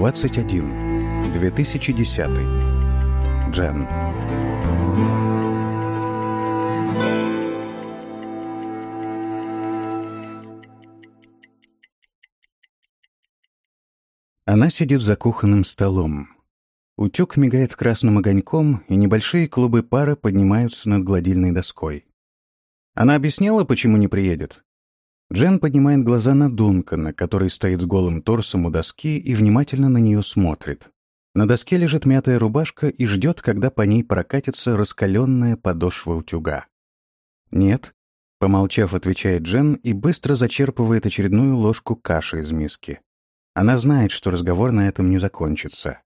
21. 2010. Джен. Она сидит за кухонным столом. Утюг мигает красным огоньком, и небольшие клубы пара поднимаются над гладильной доской. Она объяснила, почему не приедет? Джен поднимает глаза на Дункана, который стоит с голым торсом у доски и внимательно на нее смотрит. На доске лежит мятая рубашка и ждет, когда по ней прокатится раскаленная подошва утюга. «Нет», — помолчав, отвечает Джен и быстро зачерпывает очередную ложку каши из миски. Она знает, что разговор на этом не закончится.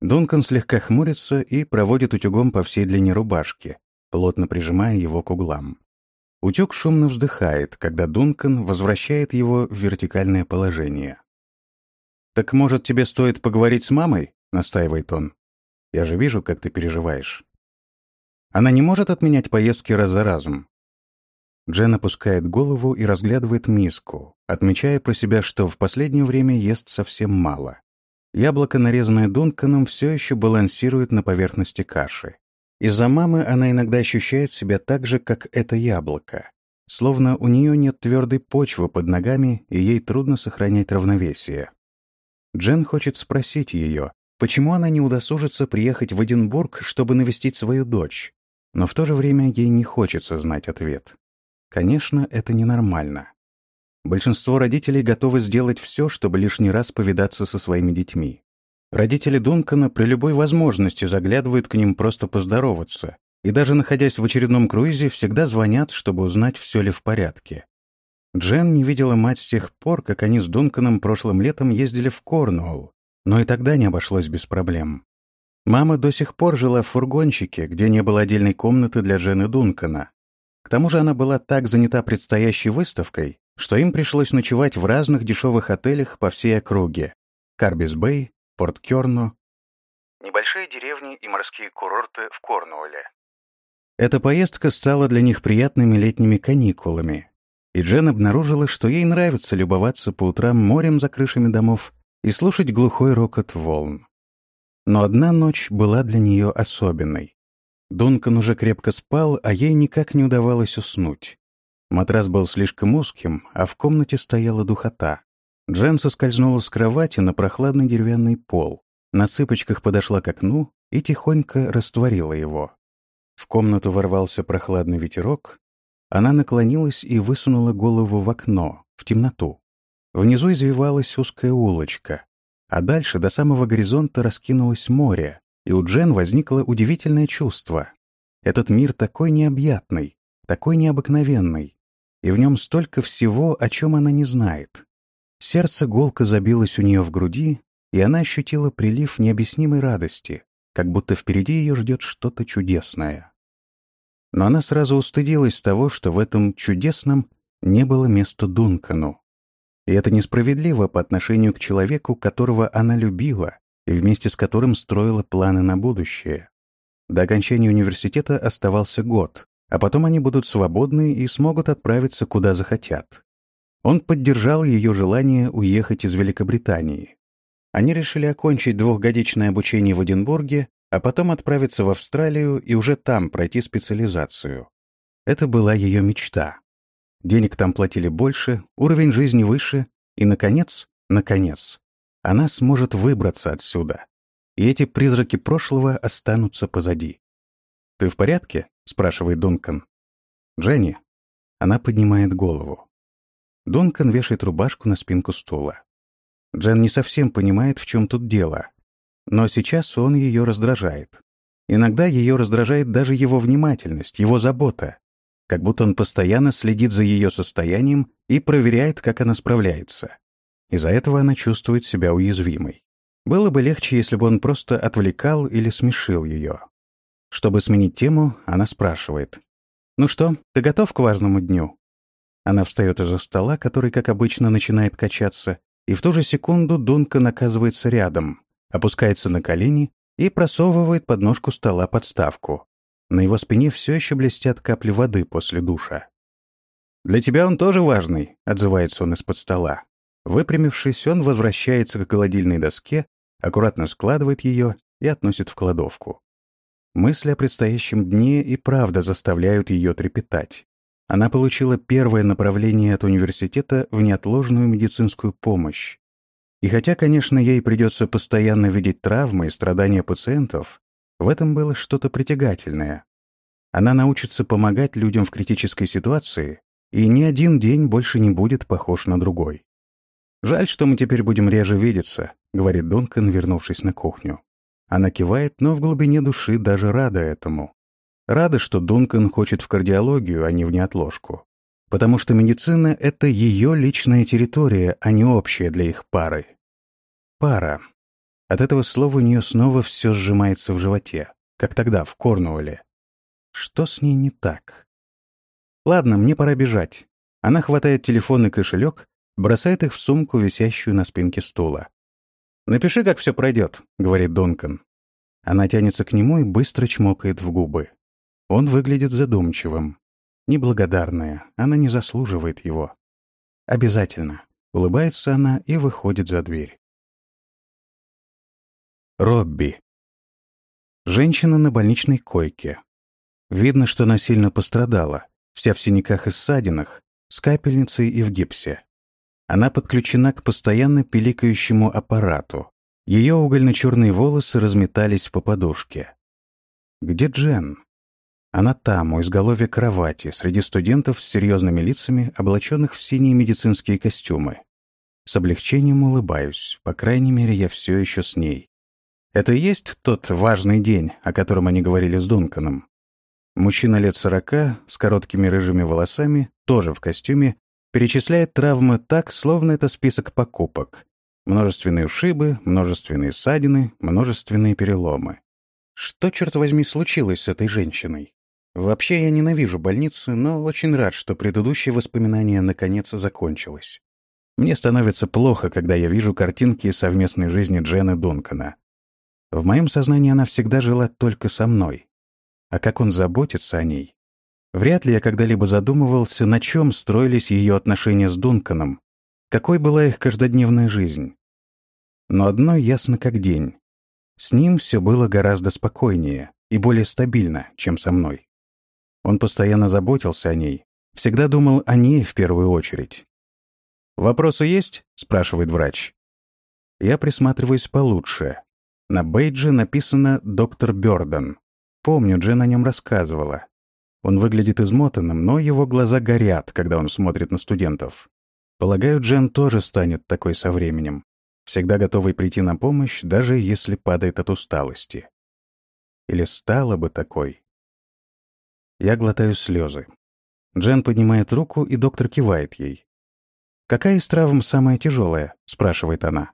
Дункан слегка хмурится и проводит утюгом по всей длине рубашки, плотно прижимая его к углам. Утюг шумно вздыхает, когда Дункан возвращает его в вертикальное положение. «Так, может, тебе стоит поговорить с мамой?» — настаивает он. «Я же вижу, как ты переживаешь». Она не может отменять поездки раз за разом. Джен опускает голову и разглядывает миску, отмечая про себя, что в последнее время ест совсем мало. Яблоко, нарезанное Дунканом, все еще балансирует на поверхности каши. Из-за мамы она иногда ощущает себя так же, как это яблоко. Словно у нее нет твердой почвы под ногами, и ей трудно сохранять равновесие. Джен хочет спросить ее, почему она не удосужится приехать в Эдинбург, чтобы навестить свою дочь. Но в то же время ей не хочется знать ответ. Конечно, это ненормально. Большинство родителей готовы сделать все, чтобы лишний раз повидаться со своими детьми. Родители Дункана при любой возможности заглядывают к ним просто поздороваться, и даже находясь в очередном круизе, всегда звонят, чтобы узнать, все ли в порядке. Джен не видела мать с тех пор, как они с Дунканом прошлым летом ездили в Корнуолл, но и тогда не обошлось без проблем. Мама до сих пор жила в фургончике, где не было отдельной комнаты для Джены Дункана. К тому же она была так занята предстоящей выставкой, что им пришлось ночевать в разных дешевых отелях по всей округе. Карбис-Бэй, Порт Кёрно. Небольшие деревни и морские курорты в Корнуолле. Эта поездка стала для них приятными летними каникулами, и Джен обнаружила, что ей нравится любоваться по утрам морем за крышами домов и слушать глухой рокот волн. Но одна ночь была для нее особенной. Дункан уже крепко спал, а ей никак не удавалось уснуть. Матрас был слишком узким, а в комнате стояла духота. Джен соскользнула с кровати на прохладный деревянный пол, на цыпочках подошла к окну и тихонько растворила его. В комнату ворвался прохладный ветерок, она наклонилась и высунула голову в окно, в темноту. Внизу извивалась узкая улочка, а дальше до самого горизонта раскинулось море, и у Джен возникло удивительное чувство. Этот мир такой необъятный, такой необыкновенный, и в нем столько всего, о чем она не знает. Сердце голко забилось у нее в груди, и она ощутила прилив необъяснимой радости, как будто впереди ее ждет что-то чудесное. Но она сразу устыдилась того, что в этом чудесном не было места Дункану. И это несправедливо по отношению к человеку, которого она любила и вместе с которым строила планы на будущее. До окончания университета оставался год, а потом они будут свободны и смогут отправиться куда захотят. Он поддержал ее желание уехать из Великобритании. Они решили окончить двухгодичное обучение в Эдинбурге, а потом отправиться в Австралию и уже там пройти специализацию. Это была ее мечта. Денег там платили больше, уровень жизни выше, и, наконец, наконец, она сможет выбраться отсюда. И эти призраки прошлого останутся позади. «Ты в порядке?» — спрашивает Дункан. «Дженни?» Она поднимает голову. Дункан вешает рубашку на спинку стула. Джен не совсем понимает, в чем тут дело. Но сейчас он ее раздражает. Иногда ее раздражает даже его внимательность, его забота. Как будто он постоянно следит за ее состоянием и проверяет, как она справляется. Из-за этого она чувствует себя уязвимой. Было бы легче, если бы он просто отвлекал или смешил ее. Чтобы сменить тему, она спрашивает. «Ну что, ты готов к важному дню?» Она встает из-за стола, который, как обычно, начинает качаться, и в ту же секунду Дунка наказывается рядом, опускается на колени и просовывает под ножку стола подставку. На его спине все еще блестят капли воды после душа. «Для тебя он тоже важный», — отзывается он из-под стола. Выпрямившись, он возвращается к холодильной доске, аккуратно складывает ее и относит в кладовку. Мысли о предстоящем дне и правда заставляют ее трепетать. Она получила первое направление от университета в неотложную медицинскую помощь. И хотя, конечно, ей придется постоянно видеть травмы и страдания пациентов, в этом было что-то притягательное. Она научится помогать людям в критической ситуации, и ни один день больше не будет похож на другой. «Жаль, что мы теперь будем реже видеться», — говорит Дункан, вернувшись на кухню. Она кивает, но в глубине души даже рада этому. Рада, что Дункан хочет в кардиологию, а не в неотложку. Потому что медицина — это ее личная территория, а не общая для их пары. Пара. От этого слова у нее снова все сжимается в животе, как тогда, в Корнуолле. Что с ней не так? Ладно, мне пора бежать. Она хватает телефон и кошелек, бросает их в сумку, висящую на спинке стула. «Напиши, как все пройдет», — говорит Дункан. Она тянется к нему и быстро чмокает в губы. Он выглядит задумчивым. Неблагодарная, она не заслуживает его. «Обязательно», — улыбается она и выходит за дверь. Робби. Женщина на больничной койке. Видно, что она сильно пострадала, вся в синяках и ссадинах, с капельницей и в гипсе. Она подключена к постоянно пиликающему аппарату. Ее угольно-черные волосы разметались по подушке. Где Джен? Она там, у изголовья кровати, среди студентов с серьезными лицами, облаченных в синие медицинские костюмы. С облегчением улыбаюсь, по крайней мере, я все еще с ней. Это и есть тот важный день, о котором они говорили с Дунканом. Мужчина лет сорока, с короткими рыжими волосами, тоже в костюме, перечисляет травмы так, словно это список покупок. Множественные ушибы, множественные ссадины, множественные переломы. Что, черт возьми, случилось с этой женщиной? Вообще я ненавижу больницы, но очень рад, что предыдущее воспоминание наконец закончилось. Мне становится плохо, когда я вижу картинки совместной жизни Джена Дункана. В моем сознании она всегда жила только со мной. А как он заботится о ней? Вряд ли я когда-либо задумывался, на чем строились ее отношения с Дунканом, какой была их каждодневная жизнь. Но одно ясно как день. С ним все было гораздо спокойнее и более стабильно, чем со мной. Он постоянно заботился о ней, всегда думал о ней в первую очередь. «Вопросы есть?» — спрашивает врач. Я присматриваюсь получше. На бейдже написано «Доктор Бёрден». Помню, Джен о нем рассказывала. Он выглядит измотанным, но его глаза горят, когда он смотрит на студентов. Полагаю, Джен тоже станет такой со временем, всегда готовой прийти на помощь, даже если падает от усталости. Или стала бы такой. Я глотаю слезы. Джен поднимает руку, и доктор кивает ей. «Какая из травм самая тяжелая?» — спрашивает она.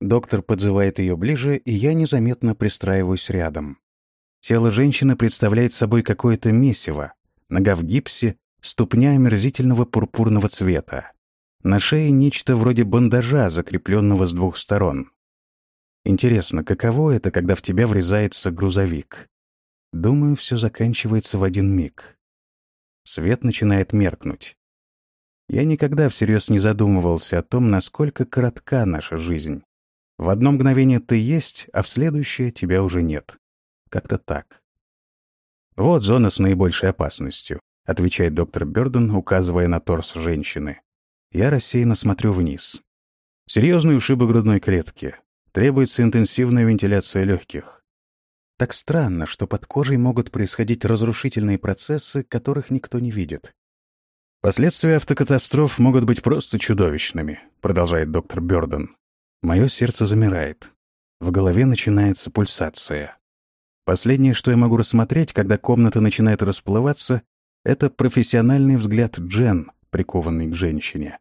Доктор подзывает ее ближе, и я незаметно пристраиваюсь рядом. Тело женщины представляет собой какое-то месиво. Нога в гипсе, ступня омерзительного пурпурного цвета. На шее нечто вроде бандажа, закрепленного с двух сторон. Интересно, каково это, когда в тебя врезается грузовик? Думаю, все заканчивается в один миг. Свет начинает меркнуть. Я никогда всерьез не задумывался о том, насколько коротка наша жизнь. В одно мгновение ты есть, а в следующее тебя уже нет. Как-то так. «Вот зона с наибольшей опасностью», — отвечает доктор Бёрден, указывая на торс женщины. Я рассеянно смотрю вниз. Серьезные ушибы грудной клетки. Требуется интенсивная вентиляция легких. Так странно, что под кожей могут происходить разрушительные процессы, которых никто не видит. Последствия автокатастроф могут быть просто чудовищными, продолжает доктор Бёрден. Мое сердце замирает. В голове начинается пульсация. Последнее, что я могу рассмотреть, когда комната начинает расплываться, это профессиональный взгляд Джен, прикованный к женщине.